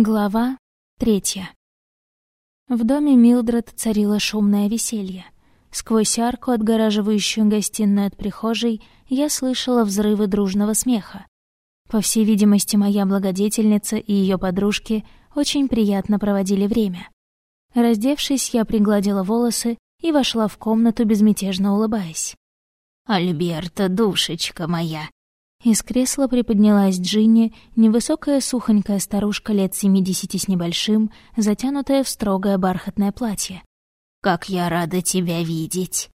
Глава третья. В доме Милдред царило шумное веселье. Сквозь арку, отгораживающую гостиную от прихожей, я слышала взрывы дружного смеха. По всей видимости, моя благодетельница и ее подружки очень приятно проводили время. Раздевшись, я пригладила волосы и вошла в комнату, безмятежно улыбаясь. «Альберта, душечка моя, из кресла приподнялась Джинни, невысокая сухонькая старушка лет семидесяти с небольшим, затянутая в строгое бархатное платье. «Как я рада тебя видеть!»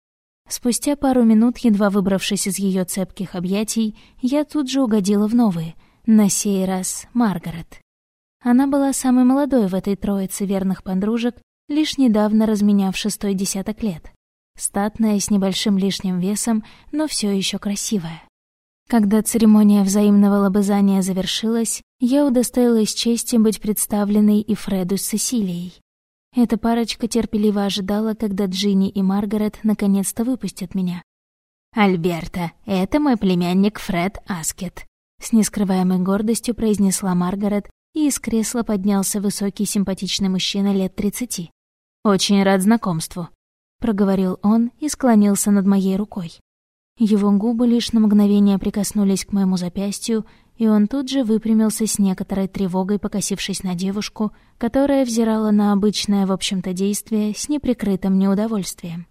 Спустя пару минут, едва выбравшись из ее цепких объятий, я тут же угодила в новые, на сей раз Маргарет. Она была самой молодой в этой троице верных подружек, лишь недавно разменяв шестой десяток лет. Статная, с небольшим лишним весом, но все еще красивая. Когда церемония взаимного лобызания завершилась, я удостоилась чести быть представленной и Фреду с Сесилией. Эта парочка терпеливо ожидала, когда Джинни и Маргарет наконец-то выпустят меня. «Альберта, это мой племянник Фред Аскет», — с нескрываемой гордостью произнесла Маргарет, и из кресла поднялся высокий симпатичный мужчина лет тридцати. «Очень рад знакомству», — проговорил он и склонился над моей рукой. Его губы лишь на мгновение прикоснулись к моему запястью, и он тут же выпрямился с некоторой тревогой, покосившись на девушку, которая взирала на обычное, в общем-то, действие с неприкрытым неудовольствием.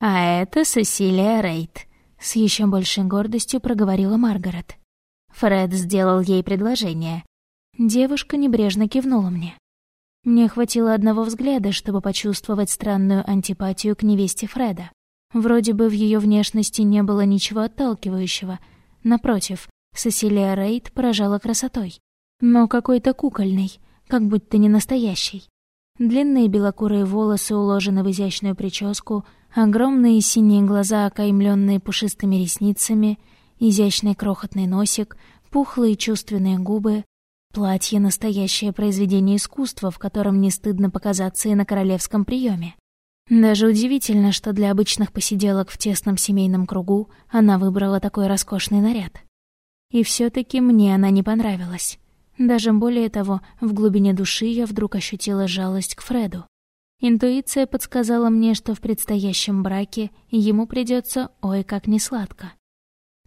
«А это Сесилия Рейд», — с еще большей гордостью проговорила Маргарет. Фред сделал ей предложение. Девушка небрежно кивнула мне. Мне хватило одного взгляда, чтобы почувствовать странную антипатию к невесте Фреда. Вроде бы в ее внешности не было ничего отталкивающего. Напротив, Сесилия Рейд поражала красотой. Но какой-то кукольный, как будто не настоящий. Длинные белокурые волосы уложены в изящную прическу, огромные синие глаза, окаймленные пушистыми ресницами, изящный крохотный носик, пухлые чувственные губы, платье — настоящее произведение искусства, в котором не стыдно показаться и на королевском приеме. Даже удивительно, что для обычных посиделок в тесном семейном кругу она выбрала такой роскошный наряд. И все таки мне она не понравилась. Даже более того, в глубине души я вдруг ощутила жалость к Фреду. Интуиция подсказала мне, что в предстоящем браке ему придется ой как несладко.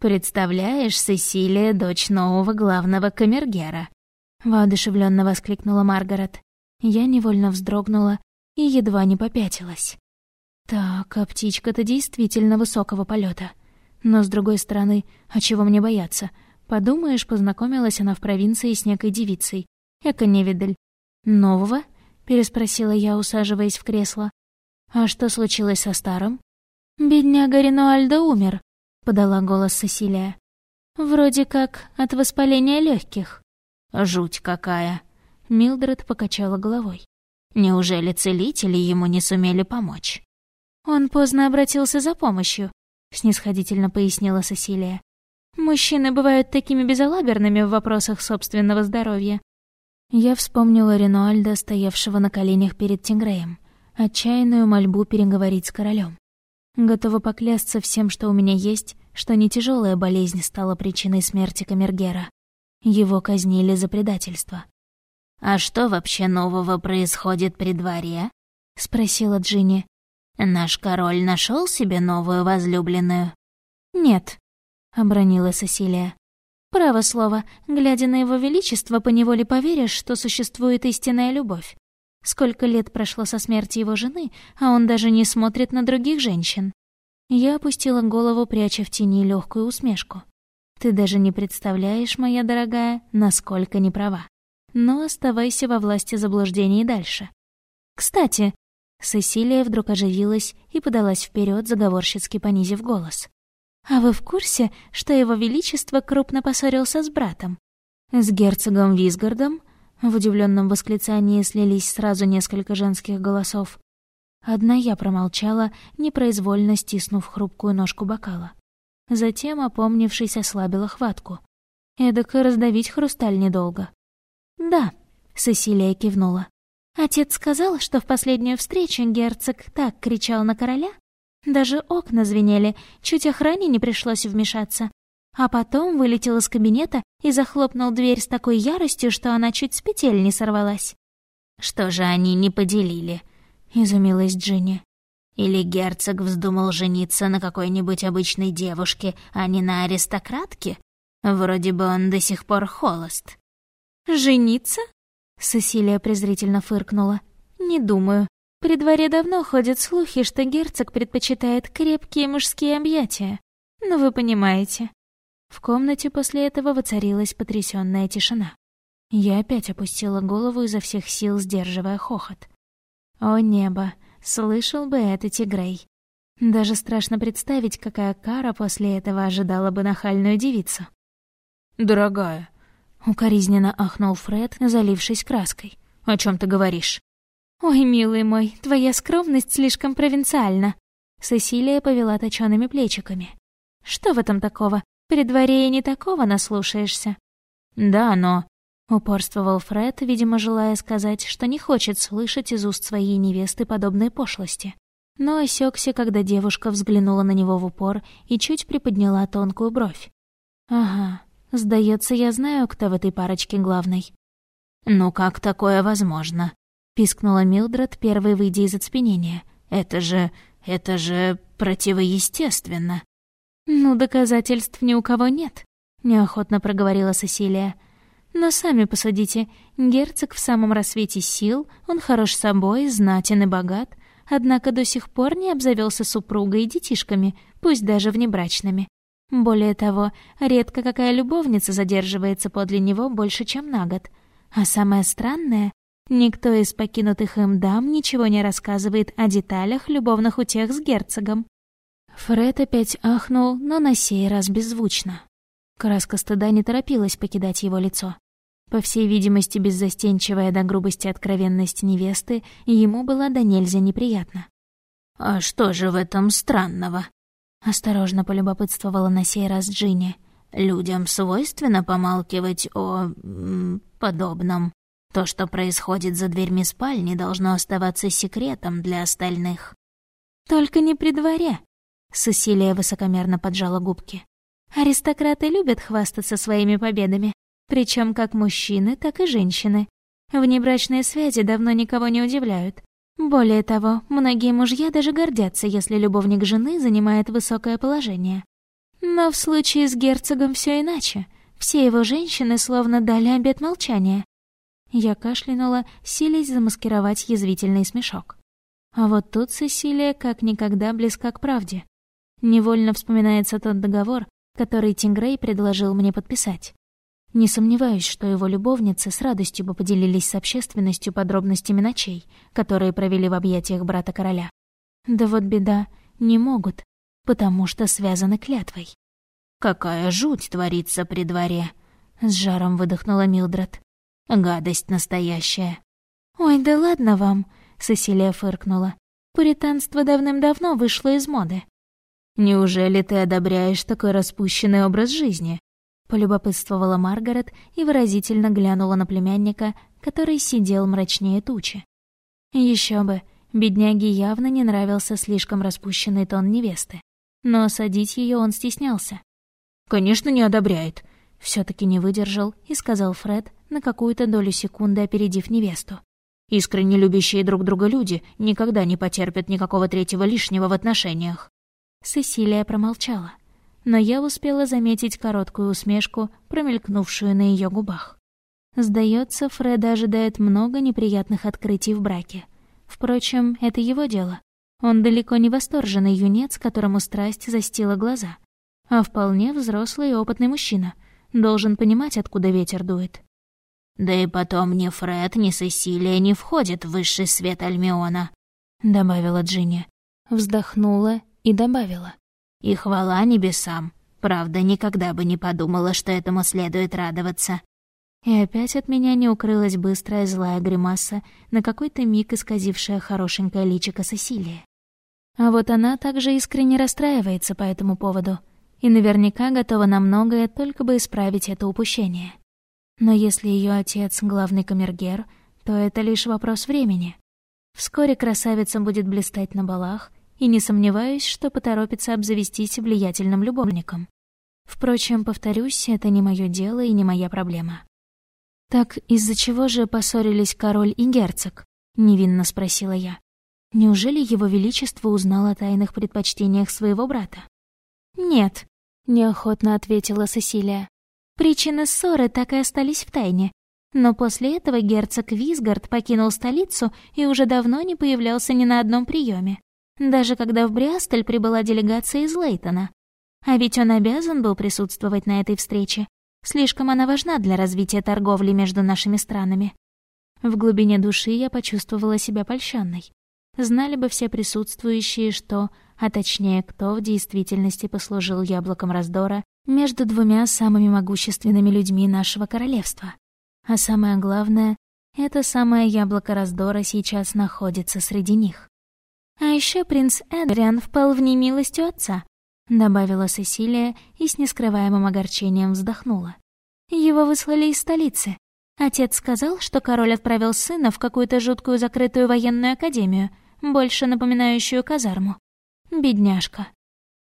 «Представляешь, Сесилия, дочь нового главного камергера!» — воодушевленно воскликнула Маргарет. Я невольно вздрогнула и едва не попятилась. Так, а птичка-то действительно высокого полета. Но, с другой стороны, а чего мне бояться? Подумаешь, познакомилась она в провинции с некой девицей. Эка невидаль. «Нового?» — переспросила я, усаживаясь в кресло. «А что случилось со старым?» «Бедняга Ренуальдо умер», — подала голос Сесилия. «Вроде как от воспаления легких. «Жуть какая!» — Милдред покачала головой. Неужели целители ему не сумели помочь? Он поздно обратился за помощью, снисходительно пояснила Сесилия. Мужчины бывают такими безалаберными в вопросах собственного здоровья. Я вспомнила Ренуальда, стоявшего на коленях перед Тингреем, отчаянную мольбу переговорить с королем. Готова поклясться всем, что у меня есть, что не тяжелая болезнь стала причиной смерти Камергера. Его казнили за предательство. «А что вообще нового происходит при дворе?» — спросила Джинни. «Наш король нашел себе новую возлюбленную?» «Нет», — обронила Сесилия. «Право слово, глядя на его величество, поневоле поверишь, что существует истинная любовь. Сколько лет прошло со смерти его жены, а он даже не смотрит на других женщин». Я опустила голову, пряча в тени легкую усмешку. «Ты даже не представляешь, моя дорогая, насколько не права» но оставайся во власти заблуждений дальше. Кстати, Сесилия вдруг оживилась и подалась вперед, заговорщицки понизив голос. «А вы в курсе, что его величество крупно поссорился с братом? С герцогом Визгардом?» В удивленном восклицании слились сразу несколько женских голосов. Одна я промолчала, непроизвольно стиснув хрупкую ножку бокала. Затем, опомнившись, ослабила хватку. Эдак раздавить хрусталь недолго. «Да», — Сесилия кивнула. «Отец сказал, что в последнюю встречу герцог так кричал на короля. Даже окна звенели, чуть охране не пришлось вмешаться. а потом вылетел из кабинета и захлопнул дверь с такой яростью, что она чуть с петель не сорвалась. «Что же они не поделили?» — изумилась Джинни. «Или герцог вздумал жениться на какой-нибудь обычной девушке, а не на аристократке? Вроде бы он до сих пор холост». «Жениться?» — Сесилия презрительно фыркнула. «Не думаю. При дворе давно ходят слухи, что герцог предпочитает крепкие мужские объятия. Но вы понимаете, в комнате после этого воцарилась потрясённая тишина. Я опять опустила голову изо всех сил, сдерживая хохот. О небо, слышал бы это Тигрей. Даже страшно представить, какая кара после этого ожидала бы нахальную девицу. «Дорогая», — укоризненно ахнул Фред, залившись краской. «О чем ты говоришь?» «Ой, милый мой, твоя скромность слишком провинциальна». Сесилия повела точёными плечиками. «Что в этом такого? При дворе и не такого наслушаешься». «Да, но...» — упорствовал Фред, видимо, желая сказать, что не хочет слышать из уст своей невесты подобной пошлости. Но осекся, когда девушка взглянула на него в упор и чуть приподняла тонкую бровь. «Ага, сдается, я знаю, кто в этой парочке главный». «Ну как такое возможно?» — пискнула Милдред, первой выйдя из оцепенения. «Это же... это же противоестественно». «Ну, доказательств ни у кого нет», — неохотно проговорила Сесилия. «Но сами посудите, герцог в самом рассвете сил, он хорош собой, знатен и богат, однако до сих пор не обзавелся супругой и детишками, пусть даже внебрачными. Более того, редко какая любовница задерживается подле него больше, чем на год. А самое странное, никто из покинутых им дам ничего не рассказывает о деталях любовных утех с герцогом. Фред опять ахнул, но на сей раз беззвучно. Краска стыда не торопилась покидать его лицо. По всей видимости, беззастенчивая до грубости откровенность невесты ему была до нельзя неприятна. «А что же в этом странного?» — осторожно полюбопытствовала на сей раз Джинни. «Людям свойственно помалкивать о... подобном. То, что происходит за дверьми спальни, должно оставаться секретом для остальных». «Только не при дворе», Сесилия высокомерно поджала губки. Аристократы любят хвастаться своими победами, причем как мужчины, так и женщины. Внебрачные связи давно никого не удивляют. Более того, многие мужья даже гордятся, если любовник жены занимает высокое положение. Но в случае с герцогом все иначе. Все его женщины словно дали обет молчания. Я кашлянула, силясь замаскировать язвительный смешок. А вот тут Сесилия как никогда близка к правде. Невольно вспоминается тот договор, который Тингрей предложил мне подписать. Не сомневаюсь, что его любовницы с радостью бы поделились с общественностью подробностями ночей, которые провели в объятиях брата короля. Да вот беда, не могут, потому что связаны клятвой. «Какая жуть творится при дворе!» — с жаром выдохнула Милдред. «Гадость настоящая». «Ой, да ладно вам!» — Сесилия фыркнула. «Пуританство давным-давно вышло из моды. «Неужели ты одобряешь такой распущенный образ жизни?» — полюбопытствовала Маргарет и выразительно глянула на племянника, который сидел мрачнее тучи. Еще бы, бедняге явно не нравился слишком распущенный тон невесты. Но осадить ее он стеснялся. «Конечно, не одобряет», — все таки не выдержал и сказал Фред, на какую-то долю секунды опередив невесту. «Искренне любящие друг друга люди никогда не потерпят никакого третьего лишнего в отношениях». Сесилия промолчала, но я успела заметить короткую усмешку, промелькнувшую на ее губах. Сдается, Фреда ожидает много неприятных открытий в браке. Впрочем, это его дело. Он далеко не восторженный юнец, которому страсть застила глаза, а вполне взрослый и опытный мужчина. Должен понимать, откуда ветер дует. «Да и потом ни Фред, ни Сесилия не входят в высший свет Альмиона», — добавила Джинни. Вздохнула и добавила. «И хвала небесам. Правда, никогда бы не подумала, что этому следует радоваться». И опять от меня не укрылась быстрая злая гримаса, на какой-то миг исказившая хорошенькое личико Сесилии. А вот она также искренне расстраивается по этому поводу и наверняка готова на многое, только бы исправить это упущение. Но если ее отец — главный камергер, то это лишь вопрос времени. Вскоре красавица будет блистать на балах, и не сомневаюсь, что поторопится обзавестись влиятельным любовником. Впрочем, повторюсь, это не мое дело и не моя проблема. «Так из-за чего же поссорились король и герцог?» — невинно спросила я. «Неужели его величество узнал о тайных предпочтениях своего брата?» «Нет», — неохотно ответила Сесилия. «Причины ссоры так и остались в тайне. Но после этого герцог Висгард покинул столицу и уже давно не появлялся ни на одном приеме, даже когда в Бриастель прибыла делегация из Лейтона. А ведь он обязан был присутствовать на этой встрече. Слишком она важна для развития торговли между нашими странами. В глубине души я почувствовала себя польщенной. Знали бы все присутствующие, что, а точнее кто в действительности послужил яблоком раздора между двумя самыми могущественными людьми нашего королевства. А самое главное, это самое яблоко раздора сейчас находится среди них. А еще принц Эдриан впал в немилость у отца, добавила Сесилия и с нескрываемым огорчением вздохнула. Его выслали из столицы. Отец сказал, что король отправил сына в какую-то жуткую закрытую военную академию, больше напоминающую казарму. Бедняжка.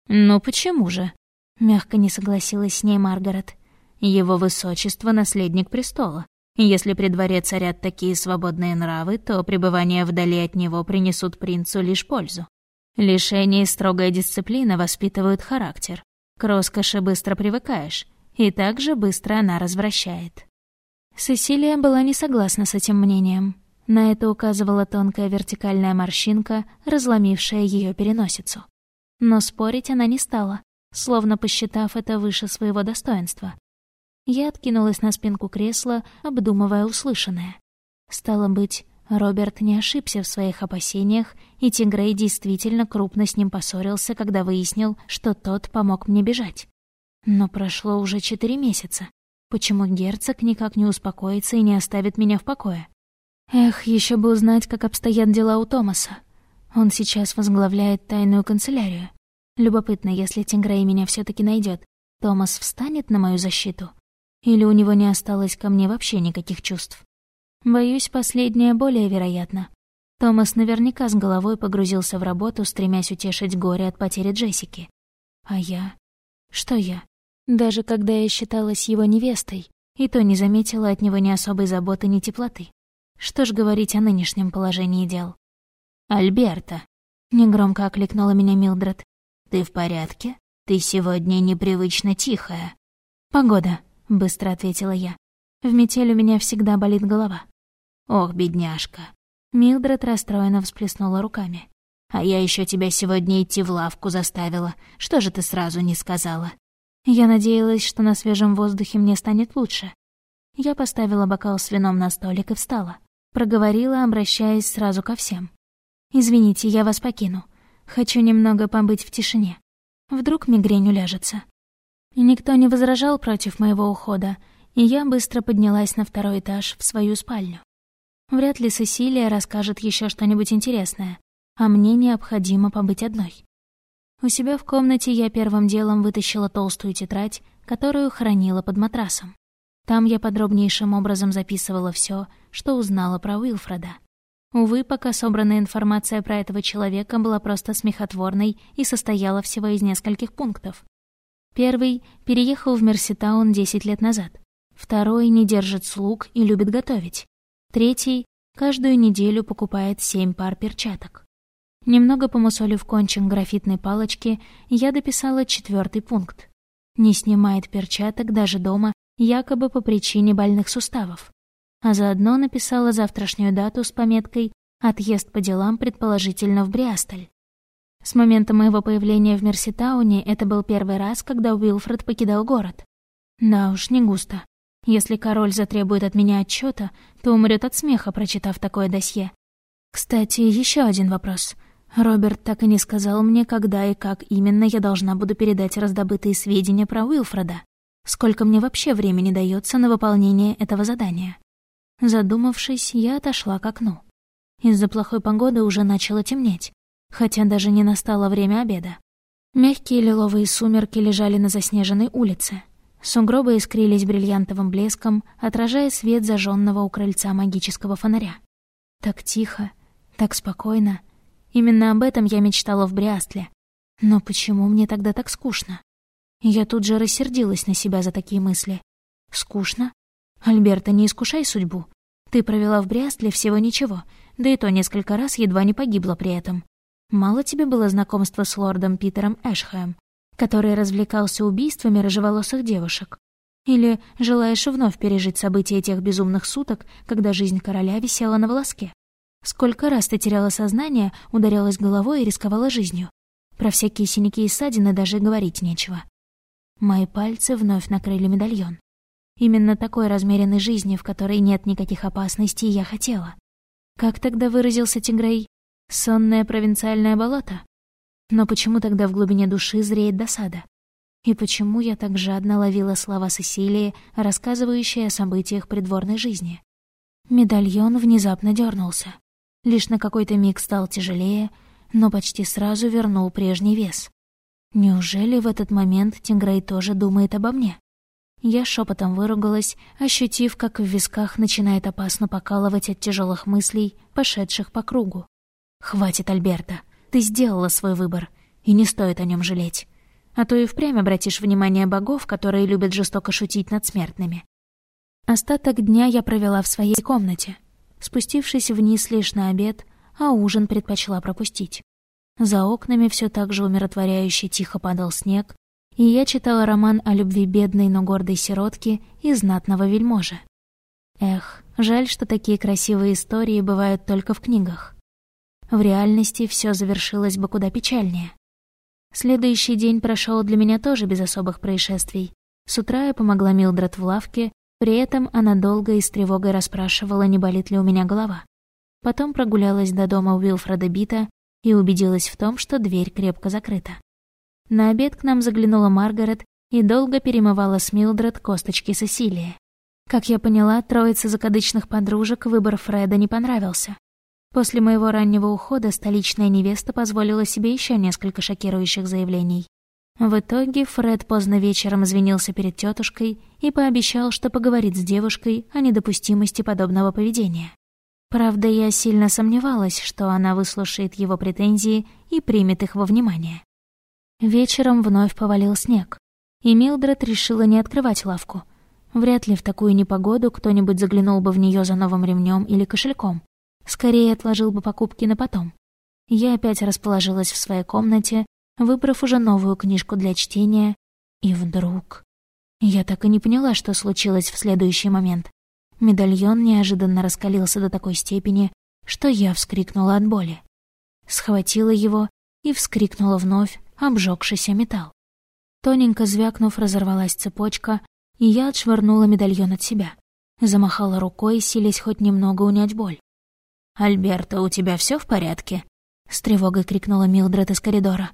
«Ну почему же?» — мягко не согласилась с ней Маргарет. «Его высочество — наследник престола. Если при дворе царят такие свободные нравы, то пребывание вдали от него принесут принцу лишь пользу. Лишение и строгая дисциплина воспитывают характер. К роскоши быстро привыкаешь, и также быстро она развращает. Сесилия была не согласна с этим мнением. На это указывала тонкая вертикальная морщинка, разломившая ее переносицу. Но спорить она не стала, словно посчитав это выше своего достоинства. Я откинулась на спинку кресла, обдумывая услышанное. Стало быть, Роберт не ошибся в своих опасениях, и Тигрей действительно крупно с ним поссорился, когда выяснил, что тот помог мне бежать. Но прошло уже четыре месяца. Почему герцог никак не успокоится и не оставит меня в покое? Эх, еще бы узнать, как обстоят дела у Томаса. Он сейчас возглавляет тайную канцелярию. Любопытно, если Тингрей меня все таки найдет, Томас встанет на мою защиту? Или у него не осталось ко мне вообще никаких чувств? Боюсь, последнее более вероятно. Томас наверняка с головой погрузился в работу, стремясь утешить горе от потери Джессики. А я? Что я? Даже когда я считалась его невестой, и то не заметила от него ни особой заботы, ни теплоты. Что ж говорить о нынешнем положении дел? «Альберта», — негромко окликнула меня Милдред. «Ты в порядке? Ты сегодня непривычно тихая». «Погода», — быстро ответила я. «В метель у меня всегда болит голова». «Ох, бедняжка!» Милдред расстроенно всплеснула руками. «А я еще тебя сегодня идти в лавку заставила. Что же ты сразу не сказала?» Я надеялась, что на свежем воздухе мне станет лучше. Я поставила бокал с вином на столик и встала. Проговорила, обращаясь сразу ко всем. «Извините, я вас покину. Хочу немного побыть в тишине. Вдруг мигрень уляжется». Никто не возражал против моего ухода, и я быстро поднялась на второй этаж в свою спальню. Вряд ли Сесилия расскажет еще что-нибудь интересное, а мне необходимо побыть одной. У себя в комнате я первым делом вытащила толстую тетрадь, которую хранила под матрасом. Там я подробнейшим образом записывала все, что узнала про Уилфреда. Увы, пока собранная информация про этого человека была просто смехотворной и состояла всего из нескольких пунктов. Первый — переехал в Мерситаун 10 лет назад. Второй — не держит слуг и любит готовить. Третий каждую неделю покупает семь пар перчаток. Немного помусолив кончик графитной палочки, я дописала четвертый пункт. Не снимает перчаток даже дома, якобы по причине больных суставов. А заодно написала завтрашнюю дату с пометкой «Отъезд по делам, предположительно, в Бриастоль». С момента моего появления в Мерситауне это был первый раз, когда Уилфред покидал город. Да уж, не густо. Если король затребует от меня отчета, то умрет от смеха, прочитав такое досье. Кстати, еще один вопрос. Роберт так и не сказал мне, когда и как именно я должна буду передать раздобытые сведения про Уилфреда. Сколько мне вообще времени дается на выполнение этого задания? Задумавшись, я отошла к окну. Из-за плохой погоды уже начало темнеть, хотя даже не настало время обеда. Мягкие лиловые сумерки лежали на заснеженной улице, Сугробы искрились бриллиантовым блеском, отражая свет зажженного у крыльца магического фонаря. Так тихо, так спокойно. Именно об этом я мечтала в Бриастле. Но почему мне тогда так скучно? Я тут же рассердилась на себя за такие мысли. Скучно? Альберта, не искушай судьбу. Ты провела в Брястле всего ничего, да и то несколько раз едва не погибла при этом. Мало тебе было знакомства с лордом Питером Эшхэм, который развлекался убийствами рыжеволосых девушек? Или желаешь вновь пережить события тех безумных суток, когда жизнь короля висела на волоске? Сколько раз ты теряла сознание, ударялась головой и рисковала жизнью? Про всякие синяки и ссадины даже говорить нечего. Мои пальцы вновь накрыли медальон. Именно такой размеренной жизни, в которой нет никаких опасностей, я хотела. Как тогда выразился Тигрей? Сонное провинциальное болото? Но почему тогда в глубине души зреет досада? И почему я так жадно ловила слова Сесилии, рассказывающие о событиях придворной жизни? Медальон внезапно дернулся. Лишь на какой-то миг стал тяжелее, но почти сразу вернул прежний вес. Неужели в этот момент Тингрей тоже думает обо мне? Я шепотом выругалась, ощутив, как в висках начинает опасно покалывать от тяжелых мыслей, пошедших по кругу. «Хватит, Альберта, ты сделала свой выбор, и не стоит о нем жалеть. А то и впрямь обратишь внимание богов, которые любят жестоко шутить над смертными». Остаток дня я провела в своей комнате, спустившись вниз лишь на обед, а ужин предпочла пропустить. За окнами все так же умиротворяюще тихо падал снег, и я читала роман о любви бедной, но гордой сиротки и знатного вельможи. Эх, жаль, что такие красивые истории бывают только в книгах. В реальности все завершилось бы куда печальнее. Следующий день прошел для меня тоже без особых происшествий. С утра я помогла Милдред в лавке, при этом она долго и с тревогой расспрашивала, не болит ли у меня голова. Потом прогулялась до дома Уилфреда Бита и убедилась в том, что дверь крепко закрыта. На обед к нам заглянула Маргарет и долго перемывала с Милдред косточки Сесилии. Как я поняла, троице закадычных подружек выбор Фреда не понравился. После моего раннего ухода столичная невеста позволила себе еще несколько шокирующих заявлений. В итоге Фред поздно вечером извинился перед тетушкой и пообещал, что поговорит с девушкой о недопустимости подобного поведения. Правда, я сильно сомневалась, что она выслушает его претензии и примет их во внимание. Вечером вновь повалил снег, и Милдред решила не открывать лавку. Вряд ли в такую непогоду кто-нибудь заглянул бы в нее за новым ремнем или кошельком. Скорее отложил бы покупки на потом. Я опять расположилась в своей комнате, выбрав уже новую книжку для чтения, и вдруг... Я так и не поняла, что случилось в следующий момент. Медальон неожиданно раскалился до такой степени, что я вскрикнула от боли. Схватила его и вскрикнула вновь, обжегшийся металл. Тоненько звякнув, разорвалась цепочка, и я отшвырнула медальон от себя. Замахала рукой, силясь хоть немного унять боль. «Альберта, у тебя все в порядке?» — с тревогой крикнула Милдред из коридора.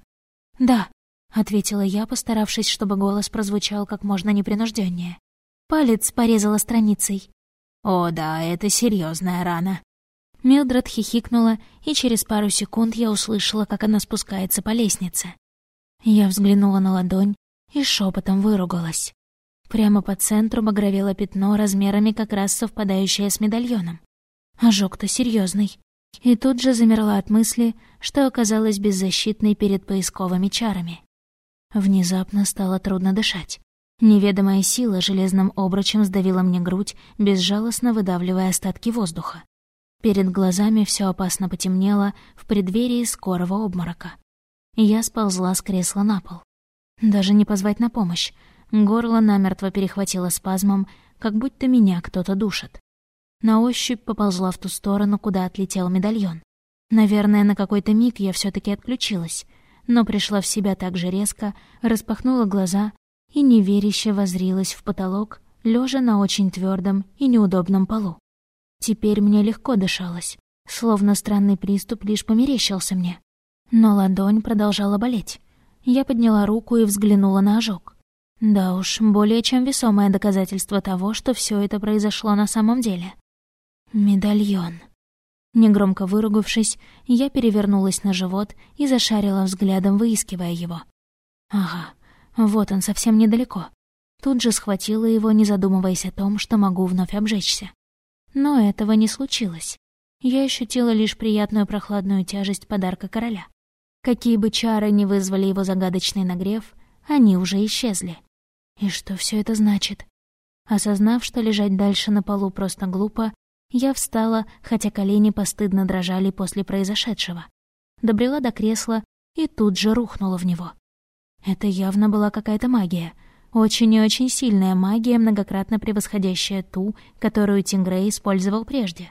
«Да», — ответила я, постаравшись, чтобы голос прозвучал как можно непринужденнее. Палец порезала страницей. «О, да, это серьезная рана». Милдред хихикнула, и через пару секунд я услышала, как она спускается по лестнице. Я взглянула на ладонь и шепотом выругалась. Прямо по центру багровело пятно размерами как раз совпадающее с медальоном. Ожог-то серьезный. И тут же замерла от мысли, что оказалась беззащитной перед поисковыми чарами. Внезапно стало трудно дышать. Неведомая сила железным обручем сдавила мне грудь, безжалостно выдавливая остатки воздуха. Перед глазами все опасно потемнело в преддверии скорого обморока. Я сползла с кресла на пол. Даже не позвать на помощь. Горло намертво перехватило спазмом, как будто меня кто-то душит. На ощупь поползла в ту сторону, куда отлетел медальон. Наверное, на какой-то миг я все таки отключилась, но пришла в себя так же резко, распахнула глаза и неверяще возрилась в потолок, лежа на очень твердом и неудобном полу. Теперь мне легко дышалось, словно странный приступ лишь померещился мне. Но ладонь продолжала болеть. Я подняла руку и взглянула на ожог. Да уж, более чем весомое доказательство того, что все это произошло на самом деле. Медальон. Негромко выругавшись, я перевернулась на живот и зашарила взглядом, выискивая его. Ага, вот он совсем недалеко. Тут же схватила его, не задумываясь о том, что могу вновь обжечься. Но этого не случилось. Я ощутила лишь приятную прохладную тяжесть подарка короля. Какие бы чары ни вызвали его загадочный нагрев, они уже исчезли. И что все это значит? Осознав, что лежать дальше на полу просто глупо, я встала, хотя колени постыдно дрожали после произошедшего. Добрела до кресла и тут же рухнула в него. Это явно была какая-то магия. Очень и очень сильная магия, многократно превосходящая ту, которую Тингрей использовал прежде.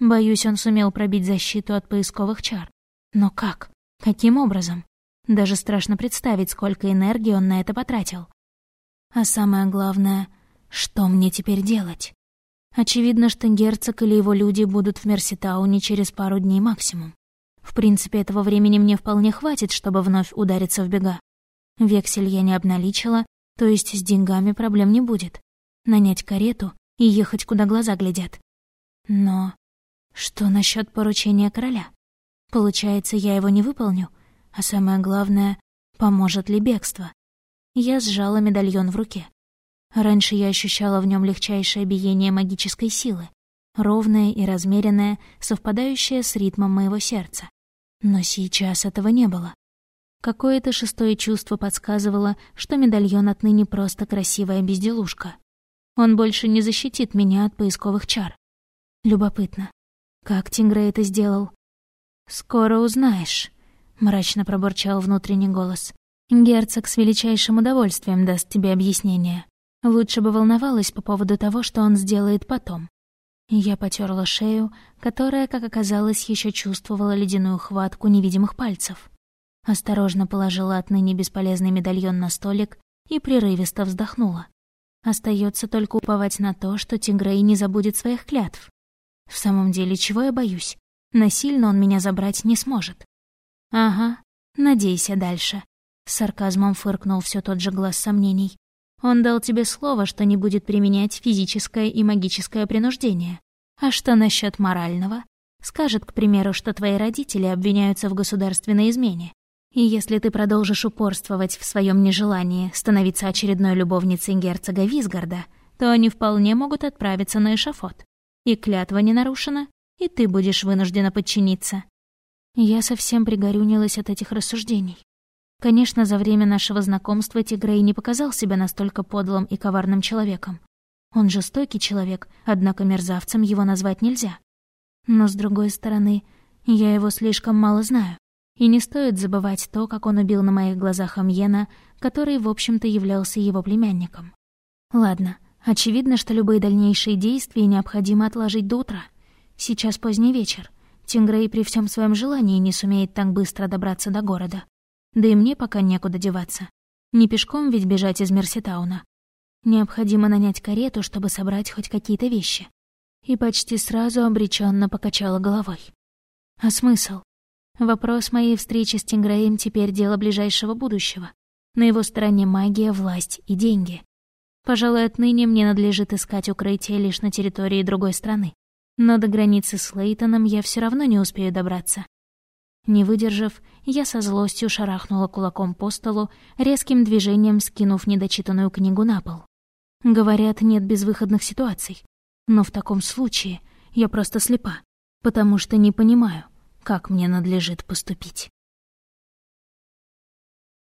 Боюсь, он сумел пробить защиту от поисковых чар. Но как? Каким образом? Даже страшно представить, сколько энергии он на это потратил. А самое главное, что мне теперь делать? Очевидно, что герцог или его люди будут в Мерситауне через пару дней максимум. В принципе, этого времени мне вполне хватит, чтобы вновь удариться в бега. Вексель я не обналичила, то есть с деньгами проблем не будет. Нанять карету и ехать, куда глаза глядят. Но что насчет поручения короля? Получается, я его не выполню, а самое главное, поможет ли бегство? Я сжала медальон в руке. Раньше я ощущала в нем легчайшее биение магической силы, ровное и размеренное, совпадающее с ритмом моего сердца. Но сейчас этого не было. Какое-то шестое чувство подсказывало, что медальон отныне просто красивая безделушка. Он больше не защитит меня от поисковых чар. Любопытно, как Тингрей это сделал? «Скоро узнаешь», — мрачно пробурчал внутренний голос. «Герцог с величайшим удовольствием даст тебе объяснение. Лучше бы волновалась по поводу того, что он сделает потом. Я потерла шею, которая, как оказалось, еще чувствовала ледяную хватку невидимых пальцев. Осторожно положила отныне бесполезный медальон на столик и прерывисто вздохнула. Остается только уповать на то, что Тигрей не забудет своих клятв. В самом деле, чего я боюсь? Насильно он меня забрать не сможет. Ага, надейся дальше. С сарказмом фыркнул все тот же глаз сомнений. Он дал тебе слово, что не будет применять физическое и магическое принуждение. А что насчет морального? Скажет, к примеру, что твои родители обвиняются в государственной измене. И если ты продолжишь упорствовать в своем нежелании становиться очередной любовницей герцога Визгарда, то они вполне могут отправиться на эшафот. И клятва не нарушена, и ты будешь вынуждена подчиниться. Я совсем пригорюнилась от этих рассуждений. Конечно, за время нашего знакомства Тигрей не показал себя настолько подлым и коварным человеком. Он жестокий человек, однако мерзавцем его назвать нельзя. Но, с другой стороны, я его слишком мало знаю. И не стоит забывать то, как он убил на моих глазах Амьена, который, в общем-то, являлся его племянником. Ладно, очевидно, что любые дальнейшие действия необходимо отложить до утра. Сейчас поздний вечер. Тингрей при всем своем желании не сумеет так быстро добраться до города. Да и мне пока некуда деваться. Не пешком ведь бежать из Мерситауна. Необходимо нанять карету, чтобы собрать хоть какие-то вещи. И почти сразу обреченно покачала головой. А смысл? Вопрос моей встречи с Тинграем теперь дело ближайшего будущего. На его стороне магия, власть и деньги. Пожалуй, отныне мне надлежит искать укрытие лишь на территории другой страны. Но до границы с Лейтоном я все равно не успею добраться. Не выдержав, я со злостью шарахнула кулаком по столу, резким движением скинув недочитанную книгу на пол. Говорят, нет безвыходных ситуаций. Но в таком случае я просто слепа, потому что не понимаю, как мне надлежит поступить.